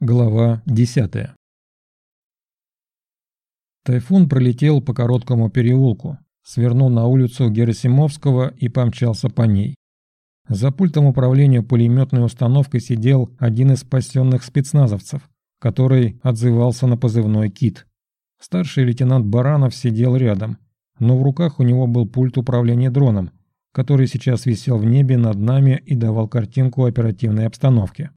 Глава 10 Тайфун пролетел по короткому переулку, свернул на улицу Герасимовского и помчался по ней. За пультом управления пулеметной установкой сидел один из спасенных спецназовцев, который отзывался на позывной «Кит». Старший лейтенант Баранов сидел рядом, но в руках у него был пульт управления дроном, который сейчас висел в небе над нами и давал картинку оперативной обстановки.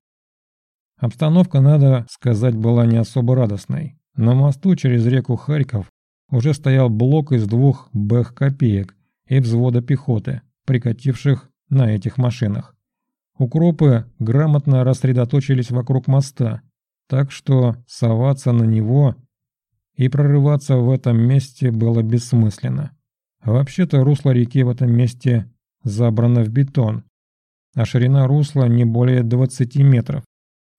Обстановка, надо сказать, была не особо радостной. На мосту через реку Харьков уже стоял блок из двух бэх-копеек и взвода пехоты, прикативших на этих машинах. Укропы грамотно рассредоточились вокруг моста, так что соваться на него и прорываться в этом месте было бессмысленно. Вообще-то русло реки в этом месте забрано в бетон, а ширина русла не более 20 метров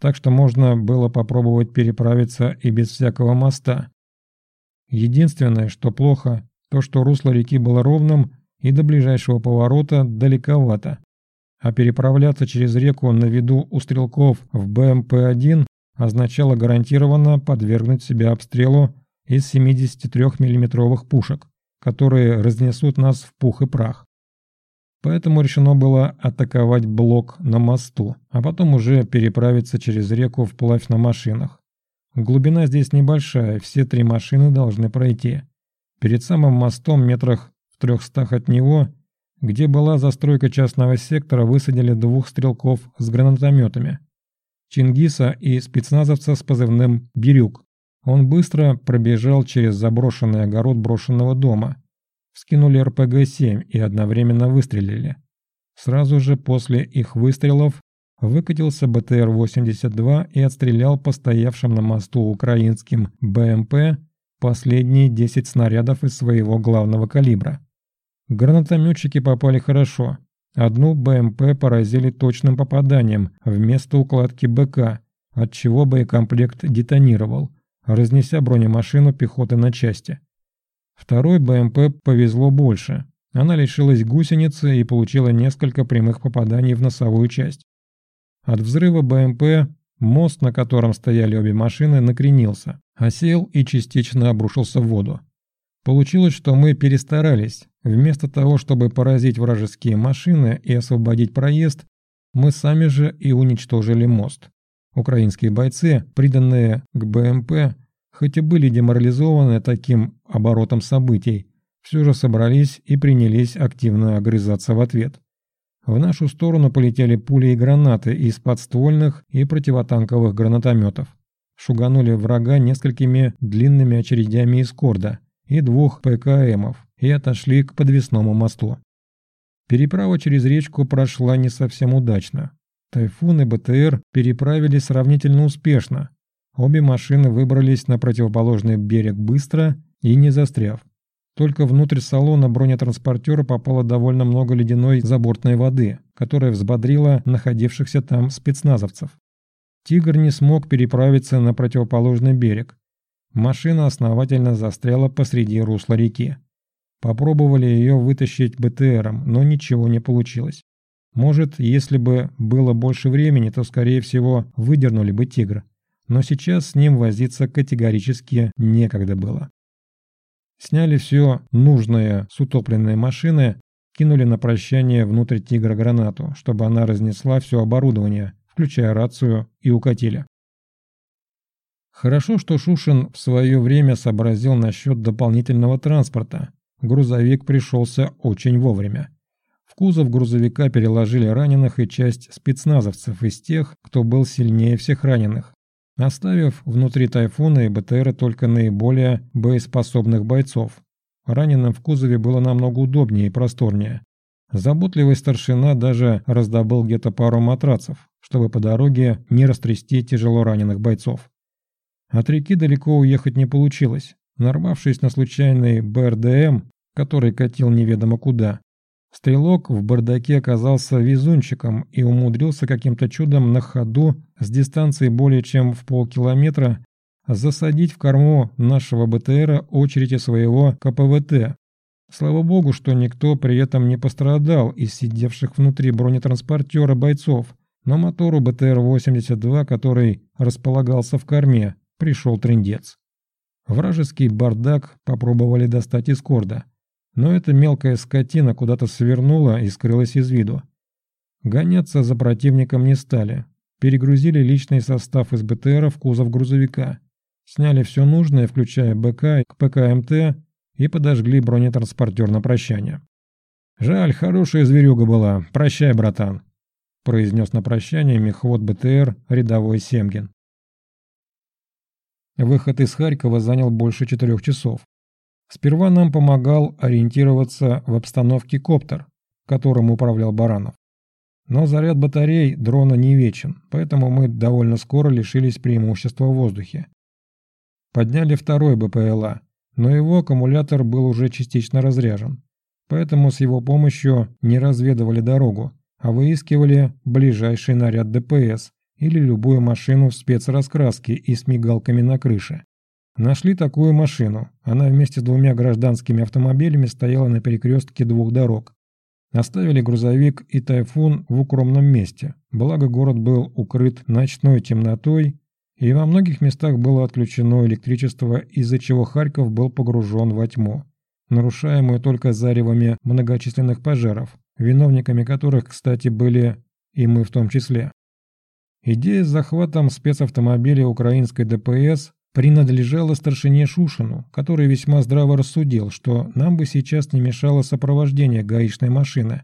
так что можно было попробовать переправиться и без всякого моста. Единственное, что плохо, то что русло реки было ровным и до ближайшего поворота далековато. А переправляться через реку на виду у стрелков в БМП-1 означало гарантированно подвергнуть себя обстрелу из 73 миллиметровых пушек, которые разнесут нас в пух и прах. Поэтому решено было атаковать блок на мосту, а потом уже переправиться через реку вплавь на машинах. Глубина здесь небольшая, все три машины должны пройти. Перед самым мостом, метрах в трехстах от него, где была застройка частного сектора, высадили двух стрелков с гранатометами. Чингиса и спецназовца с позывным «Бирюк». Он быстро пробежал через заброшенный огород брошенного дома – вскинули РПГ-7 и одновременно выстрелили. Сразу же после их выстрелов выкатился БТР-82 и отстрелял по стоявшим на мосту украинским БМП последние 10 снарядов из своего главного калибра. Гранатометчики попали хорошо. Одну БМП поразили точным попаданием вместо укладки БК, отчего боекомплект детонировал, разнеся бронемашину пехоты на части. Второй БМП повезло больше. Она лишилась гусеницы и получила несколько прямых попаданий в носовую часть. От взрыва БМП мост, на котором стояли обе машины, накренился, осел и частично обрушился в воду. Получилось, что мы перестарались. Вместо того, чтобы поразить вражеские машины и освободить проезд, мы сами же и уничтожили мост. Украинские бойцы, приданные к БМП, хоть и были деморализованы таким оборотом событий, все же собрались и принялись активно огрызаться в ответ. В нашу сторону полетели пули и гранаты из подствольных и противотанковых гранатометов. Шуганули врага несколькими длинными очередями из корда и двух ПКМов и отошли к подвесному мосту. Переправа через речку прошла не совсем удачно. Тайфун и БТР переправились сравнительно успешно, Обе машины выбрались на противоположный берег быстро и не застряв. Только внутрь салона бронетранспортера попало довольно много ледяной забортной воды, которая взбодрила находившихся там спецназовцев. «Тигр» не смог переправиться на противоположный берег. Машина основательно застряла посреди русла реки. Попробовали ее вытащить БТРом, но ничего не получилось. Может, если бы было больше времени, то, скорее всего, выдернули бы «Тигр» но сейчас с ним возиться категорически некогда было. Сняли все нужное с утопленной машины, кинули на прощание внутрь «Тигра» гранату, чтобы она разнесла все оборудование, включая рацию, и укатили. Хорошо, что Шушин в свое время сообразил насчет дополнительного транспорта. Грузовик пришелся очень вовремя. В кузов грузовика переложили раненых и часть спецназовцев из тех, кто был сильнее всех раненых, оставив внутри «Тайфуна» и БТРа только наиболее боеспособных бойцов. Раненым в кузове было намного удобнее и просторнее. Заботливый старшина даже раздобыл где-то пару матрацев, чтобы по дороге не растрясти тяжело раненых бойцов. От реки далеко уехать не получилось. Нарвавшись на случайный БРДМ, который катил неведомо куда, Стрелок в бардаке оказался везунчиком и умудрился каким-то чудом на ходу с дистанции более чем в полкилометра засадить в корму нашего БТРа очередь своего КПВТ. Слава богу, что никто при этом не пострадал из сидевших внутри бронетранспортера бойцов, но мотору БТР-82, который располагался в корме, пришел трендец. Вражеский бардак попробовали достать из корда, но эта мелкая скотина куда-то свернула и скрылась из виду. Гоняться за противником не стали, перегрузили личный состав из БТРа в кузов грузовика, сняли все нужное, включая БК к ПКМТ и подожгли бронетранспортер на прощание. «Жаль, хорошая зверюга была. Прощай, братан», – произнес на прощание мехвод БТР рядовой Семгин. Выход из Харькова занял больше четырех часов. Сперва нам помогал ориентироваться в обстановке коптер, которым управлял Баранов. Но заряд батарей дрона не вечен, поэтому мы довольно скоро лишились преимущества в воздухе. Подняли второй БПЛА, но его аккумулятор был уже частично разряжен, поэтому с его помощью не разведывали дорогу, а выискивали ближайший наряд ДПС или любую машину в спецраскраске и с мигалками на крыше. Нашли такую машину. Она вместе с двумя гражданскими автомобилями стояла на перекрестке двух дорог. Оставили грузовик и тайфун в укромном месте, благо город был укрыт ночной темнотой, и во многих местах было отключено электричество, из-за чего Харьков был погружен во тьму, нарушаемую только заревами многочисленных пожаров, виновниками которых, кстати, были и мы в том числе. Идея с захватом спецавтомобиля украинской ДПС принадлежала старшине Шушину, который весьма здраво рассудил, что нам бы сейчас не мешало сопровождение гаишной машины.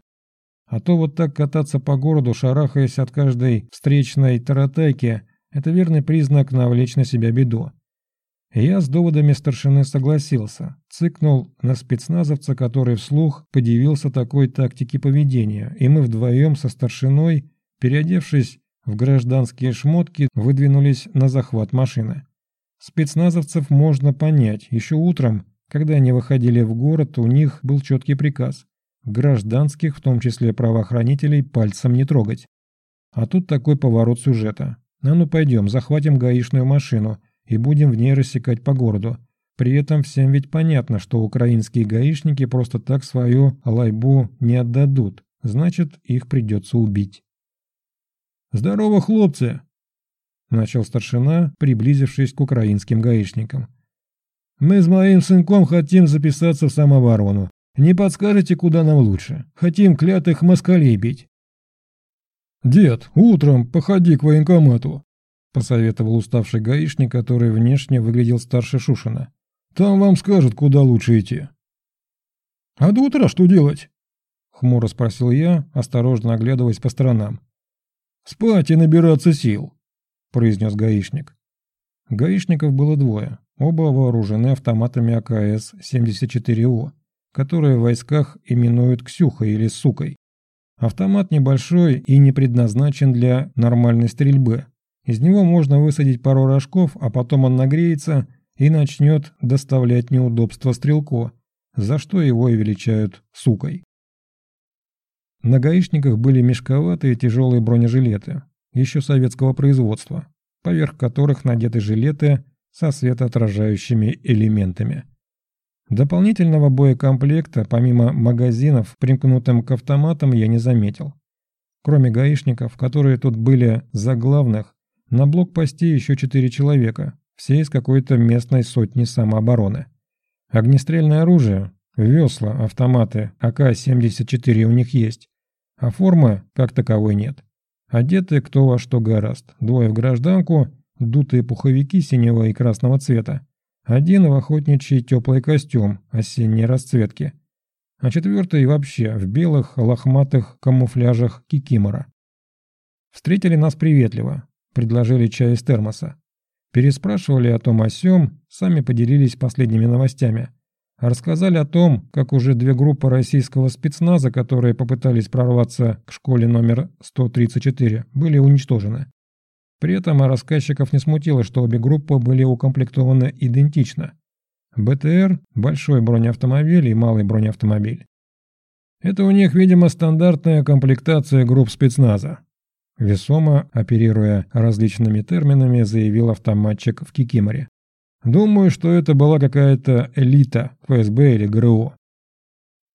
А то вот так кататься по городу, шарахаясь от каждой встречной таратайки, это верный признак навлечь на себя беду. Я с доводами старшины согласился, цыкнул на спецназовца, который вслух подивился такой тактике поведения, и мы вдвоем со старшиной, переодевшись в гражданские шмотки, выдвинулись на захват машины. Спецназовцев можно понять. Еще утром, когда они выходили в город, у них был четкий приказ. Гражданских, в том числе правоохранителей, пальцем не трогать. А тут такой поворот сюжета. А ну пойдем, захватим гаишную машину и будем в ней рассекать по городу. При этом всем ведь понятно, что украинские гаишники просто так свою лайбу не отдадут. Значит, их придется убить. «Здорово, хлопцы!» — начал старшина, приблизившись к украинским гаишникам. «Мы с моим сынком хотим записаться в самооборону. Не подскажете, куда нам лучше? Хотим клятых москалей бить». «Дед, утром походи к военкомату», — посоветовал уставший гаишник, который внешне выглядел старше Шушина. «Там вам скажут, куда лучше идти». «А до утра что делать?» — хмуро спросил я, осторожно оглядываясь по сторонам. «Спать и набираться сил», – произнес гаишник. Гаишников было двое, оба вооружены автоматами АКС-74О, которые в войсках именуют «Ксюхой» или «Сукой». Автомат небольшой и не предназначен для нормальной стрельбы. Из него можно высадить пару рожков, а потом он нагреется и начнет доставлять неудобства стрелку, за что его и величают «Сукой». На гаишниках были мешковатые тяжелые бронежилеты, еще советского производства, поверх которых надеты жилеты со светоотражающими элементами. Дополнительного боекомплекта, помимо магазинов, примкнутым к автоматам, я не заметил. Кроме гаишников, которые тут были за главных, на блокпосте еще четыре человека, все из какой-то местной сотни самообороны. Огнестрельное оружие, весла, автоматы АК-74 у них есть, а формы как таковой нет. Одеты кто во что гораст. Двое в гражданку, дутые пуховики синего и красного цвета. Один в охотничий теплый костюм осенней расцветки. А четвертый вообще в белых лохматых камуфляжах кикимора. Встретили нас приветливо, предложили чай из термоса. Переспрашивали о том о сём, сами поделились последними новостями. Рассказали о том, как уже две группы российского спецназа, которые попытались прорваться к школе номер 134, были уничтожены. При этом рассказчиков не смутило, что обе группы были укомплектованы идентично. БТР – большой бронеавтомобиль и малый бронеавтомобиль. Это у них, видимо, стандартная комплектация групп спецназа. Весомо, оперируя различными терминами, заявил автоматчик в Кикиморе. Думаю, что это была какая-то элита ФСБ или ГРУ.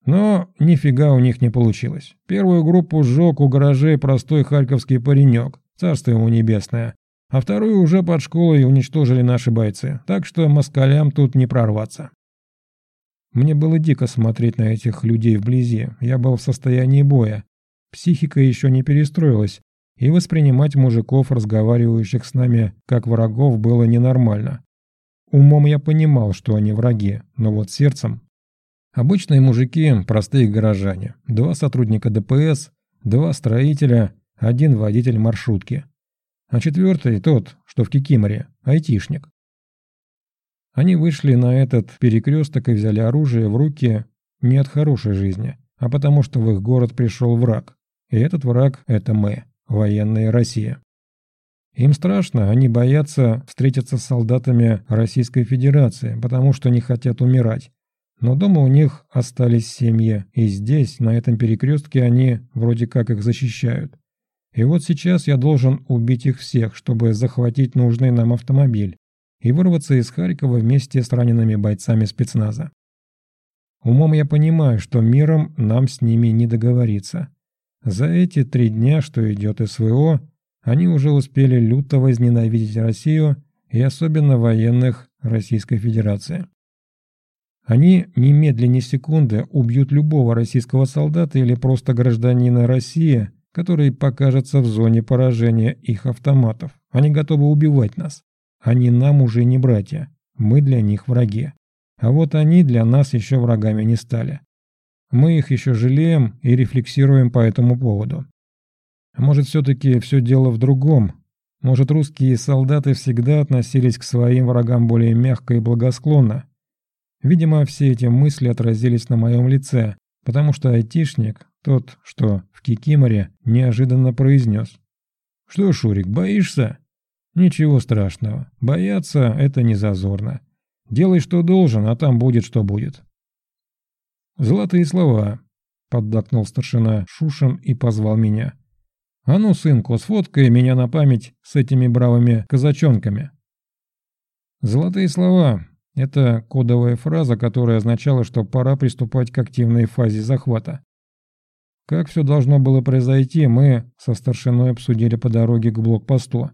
Но нифига у них не получилось. Первую группу сжег у гаражей простой харьковский паренек, царство ему небесное, а вторую уже под школой уничтожили наши бойцы, так что москалям тут не прорваться. Мне было дико смотреть на этих людей вблизи, я был в состоянии боя. Психика еще не перестроилась, и воспринимать мужиков, разговаривающих с нами, как врагов, было ненормально. Умом я понимал, что они враги, но вот сердцем... Обычные мужики, простые горожане, два сотрудника ДПС, два строителя, один водитель маршрутки. А четвертый тот, что в Кикиморе, айтишник. Они вышли на этот перекресток и взяли оружие в руки не от хорошей жизни, а потому что в их город пришел враг. И этот враг – это мы, военная Россия. Им страшно, они боятся встретиться с солдатами Российской Федерации, потому что не хотят умирать. Но дома у них остались семьи, и здесь, на этом перекрестке, они вроде как их защищают. И вот сейчас я должен убить их всех, чтобы захватить нужный нам автомобиль и вырваться из Харькова вместе с ранеными бойцами спецназа. Умом я понимаю, что миром нам с ними не договориться. За эти три дня, что идет СВО, они уже успели люто возненавидеть Россию и особенно военных Российской Федерации. Они немедленно секунды убьют любого российского солдата или просто гражданина России, который покажется в зоне поражения их автоматов. Они готовы убивать нас. Они нам уже не братья, мы для них враги. А вот они для нас еще врагами не стали. Мы их еще жалеем и рефлексируем по этому поводу. Может, все-таки все дело в другом. Может, русские солдаты всегда относились к своим врагам более мягко и благосклонно. Видимо, все эти мысли отразились на моем лице, потому что айтишник, тот, что в Кикиморе, неожиданно произнес. «Что, Шурик, боишься?» «Ничего страшного. Бояться – это не зазорно. Делай, что должен, а там будет, что будет». «Золотые слова», – поддакнул старшина Шушин и позвал меня. «А ну, сынку, сфоткай меня на память с этими бравыми казачонками». «Золотые слова» – это кодовая фраза, которая означала, что пора приступать к активной фазе захвата. Как все должно было произойти, мы со старшиной обсудили по дороге к блокпосту.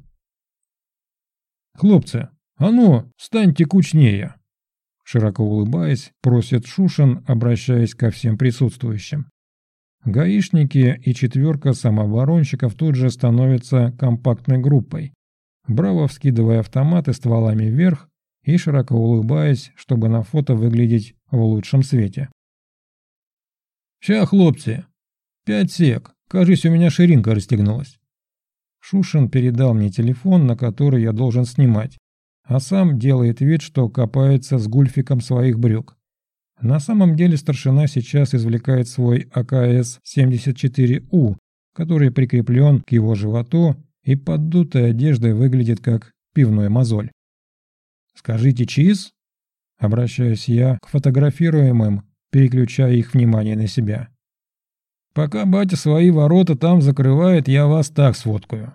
«Хлопцы, а ну, станьте кучнее!» Широко улыбаясь, просит Шушин, обращаясь ко всем присутствующим. Гаишники и четверка самооборонщиков тут же становятся компактной группой, браво вскидывая автоматы стволами вверх и широко улыбаясь, чтобы на фото выглядеть в лучшем свете. «Ща, хлопцы, «Пять сек. Кажись, у меня ширинка расстегнулась». Шушин передал мне телефон, на который я должен снимать, а сам делает вид, что копается с гульфиком своих брюк. На самом деле старшина сейчас извлекает свой АКС-74У, который прикреплен к его животу и поддутой одеждой выглядит как пивной мозоль. «Скажите, чиз?» Обращаюсь я к фотографируемым, переключая их внимание на себя. Пока батя свои ворота там закрывает, я вас так сфоткаю».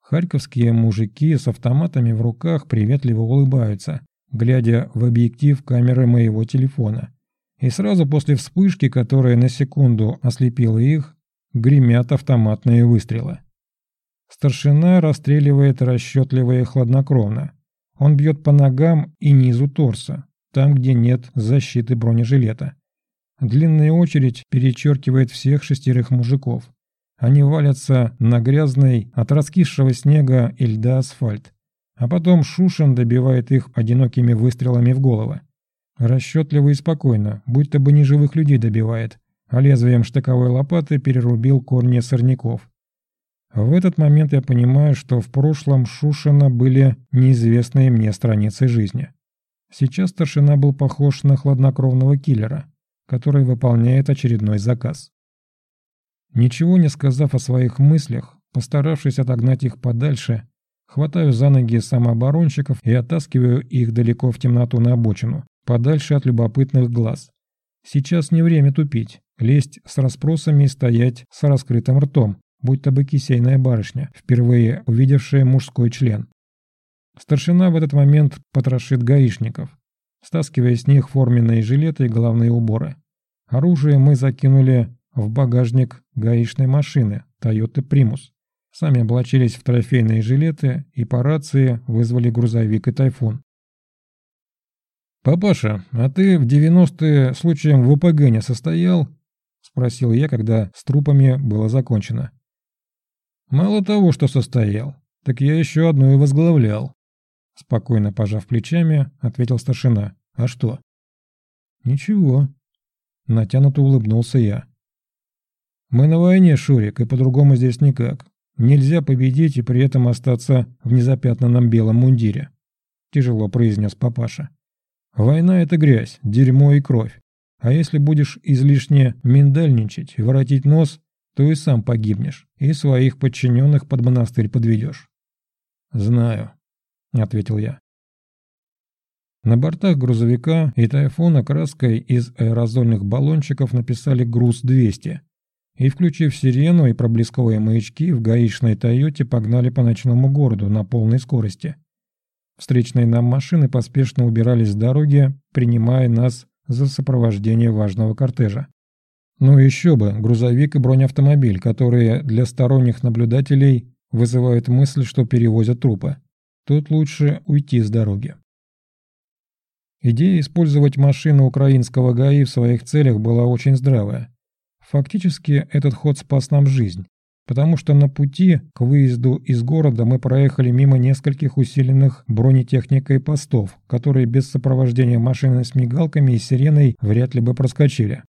Харьковские мужики с автоматами в руках приветливо улыбаются, глядя в объектив камеры моего телефона. И сразу после вспышки, которая на секунду ослепила их, гремят автоматные выстрелы. Старшина расстреливает расчетливо и хладнокровно. Он бьет по ногам и низу торса, там, где нет защиты бронежилета. Длинная очередь перечеркивает всех шестерых мужиков. Они валятся на грязный от раскисшего снега и льда асфальт. А потом Шушин добивает их одинокими выстрелами в головы. Расчетливо и спокойно, будто бы неживых людей добивает, а лезвием штыковой лопаты перерубил корни сорняков. В этот момент я понимаю, что в прошлом Шушина были неизвестные мне страницы жизни. Сейчас старшина был похож на хладнокровного киллера который выполняет очередной заказ. Ничего не сказав о своих мыслях, постаравшись отогнать их подальше, хватаю за ноги самооборонщиков и оттаскиваю их далеко в темноту на обочину, подальше от любопытных глаз. Сейчас не время тупить, лезть с расспросами и стоять с раскрытым ртом, будь-то бы кисейная барышня, впервые увидевшая мужской член. Старшина в этот момент потрошит гаишников, стаскивая с них форменные жилеты и головные уборы. Оружие мы закинули в багажник гаишной машины Toyota Primus. Сами облачились в трофейные жилеты и по рации вызвали грузовик и тайфун. «Папаша, а ты в 90-е случаем в ОПГ не состоял?» – спросил я, когда с трупами было закончено. «Мало того, что состоял, так я еще одну и возглавлял», – спокойно пожав плечами, ответил старшина. «А что?» «Ничего», – натянуто улыбнулся я. «Мы на войне, Шурик, и по-другому здесь никак. Нельзя победить и при этом остаться в незапятнанном белом мундире», – тяжело произнес папаша. «Война – это грязь, дерьмо и кровь. А если будешь излишне миндальничать и воротить нос, то и сам погибнешь, и своих подчиненных под монастырь подведешь». «Знаю», – ответил я. На бортах грузовика и тайфуна краской из аэрозольных баллончиков написали «Груз-200», и, включив сирену и проблесковые маячки, в гаишной «Тойоте» погнали по ночному городу на полной скорости. Встречные нам машины поспешно убирались с дороги, принимая нас за сопровождение важного кортежа. Ну еще бы, грузовик и бронеавтомобиль, которые для сторонних наблюдателей вызывают мысль, что перевозят трупы. Тут лучше уйти с дороги. Идея использовать машину украинского ГАИ в своих целях была очень здравая. Фактически этот ход спас нам жизнь, потому что на пути к выезду из города мы проехали мимо нескольких усиленных бронетехникой постов, которые без сопровождения машины с мигалками и сиреной вряд ли бы проскочили.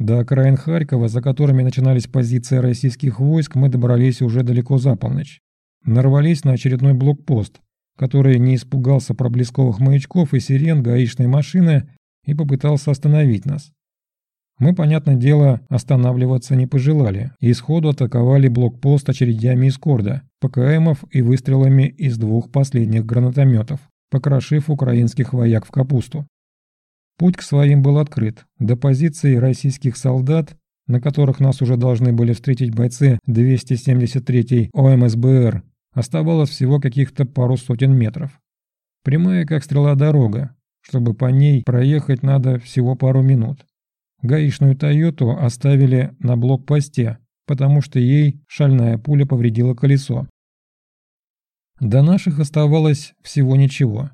До окраин Харькова, за которыми начинались позиции российских войск, мы добрались уже далеко за полночь. Нарвались на очередной блокпост, который не испугался проблесковых маячков и сирен гаишной машины и попытался остановить нас. Мы, понятное дело, останавливаться не пожелали и сходу атаковали блокпост очередями из корда, ПКМов и выстрелами из двух последних гранатометов, покрошив украинских вояк в капусту. Путь к своим был открыт. До позиции российских солдат, на которых нас уже должны были встретить бойцы 273-й ОМСБР, оставалось всего каких-то пару сотен метров. Прямая как стрела дорога. Чтобы по ней проехать надо всего пару минут. Гаишную «Тойоту» оставили на блокпосте, потому что ей шальная пуля повредила колесо. До наших оставалось всего ничего.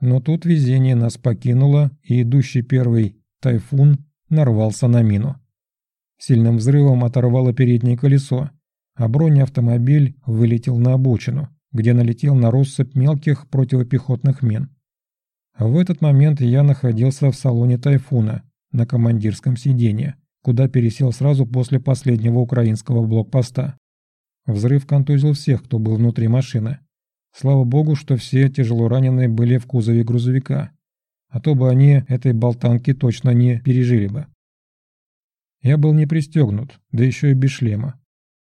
Но тут везение нас покинуло, и идущий первый «Тайфун» нарвался на мину. Сильным взрывом оторвало переднее колесо, а бронеавтомобиль вылетел на обочину, где налетел на россыпь мелких противопехотных мин. В этот момент я находился в салоне «Тайфуна», на командирском сиденье, куда пересел сразу после последнего украинского блокпоста. Взрыв контузил всех, кто был внутри машины. Слава богу, что все тяжело раненые были в кузове грузовика, а то бы они этой болтанки точно не пережили бы. Я был не пристегнут, да еще и без шлема,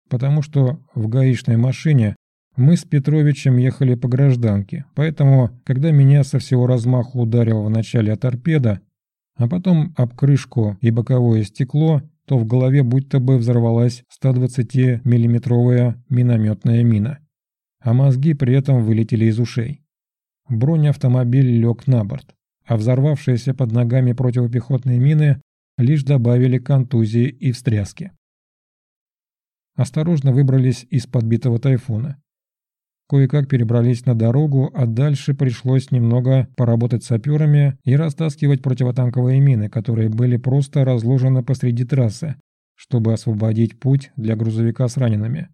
потому что в гаишной машине мы с Петровичем ехали по гражданке, поэтому, когда меня со всего размаху ударил в начале торпеда, а потом об крышку и боковое стекло, то в голове будто бы взорвалась 120-миллиметровая минометная мина. А мозги при этом вылетели из ушей. Бронеавтомобиль лег на борт, а взорвавшиеся под ногами противопехотные мины лишь добавили контузии и встряски. Осторожно выбрались из подбитого тайфуна. Кое-как перебрались на дорогу, а дальше пришлось немного поработать саперами и растаскивать противотанковые мины, которые были просто разложены посреди трассы, чтобы освободить путь для грузовика с ранеными.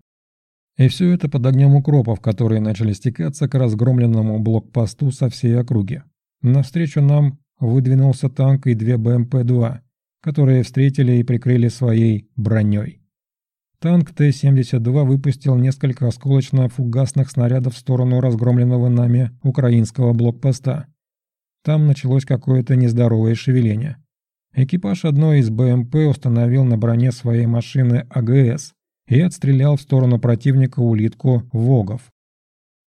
И все это под огнем укропов, которые начали стекаться к разгромленному блокпосту со всей округи. Навстречу нам выдвинулся танк и две БМП-2, которые встретили и прикрыли своей броней. Танк Т-72 выпустил несколько осколочно-фугасных снарядов в сторону разгромленного нами украинского блокпоста. Там началось какое-то нездоровое шевеление. Экипаж одной из БМП установил на броне своей машины АГС и отстрелял в сторону противника улитку «Вогов».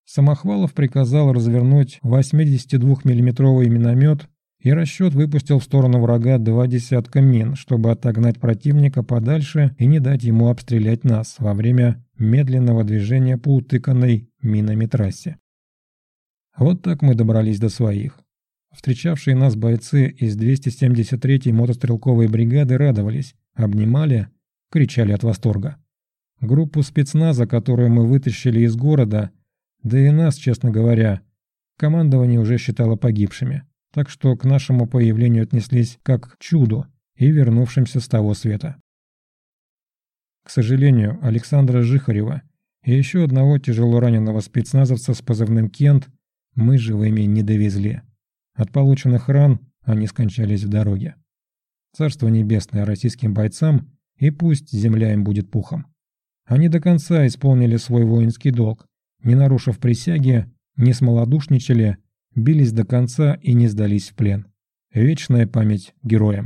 Самохвалов приказал развернуть 82 миллиметровый миномет и расчет выпустил в сторону врага два десятка мин, чтобы отогнать противника подальше и не дать ему обстрелять нас во время медленного движения по утыканной минами трассе. Вот так мы добрались до своих. Встречавшие нас бойцы из 273-й мотострелковой бригады радовались, обнимали, кричали от восторга. Группу спецназа, которую мы вытащили из города, да и нас, честно говоря, командование уже считало погибшими, так что к нашему появлению отнеслись как к чуду и вернувшимся с того света. К сожалению, Александра Жихарева и еще одного тяжело раненого спецназовца с позывным «Кент» мы живыми не довезли. От полученных ран они скончались в дороге. Царство небесное российским бойцам, и пусть земля им будет пухом. Они до конца исполнили свой воинский долг, не нарушив присяги, не смолодушничали, бились до конца и не сдались в плен. Вечная память героям.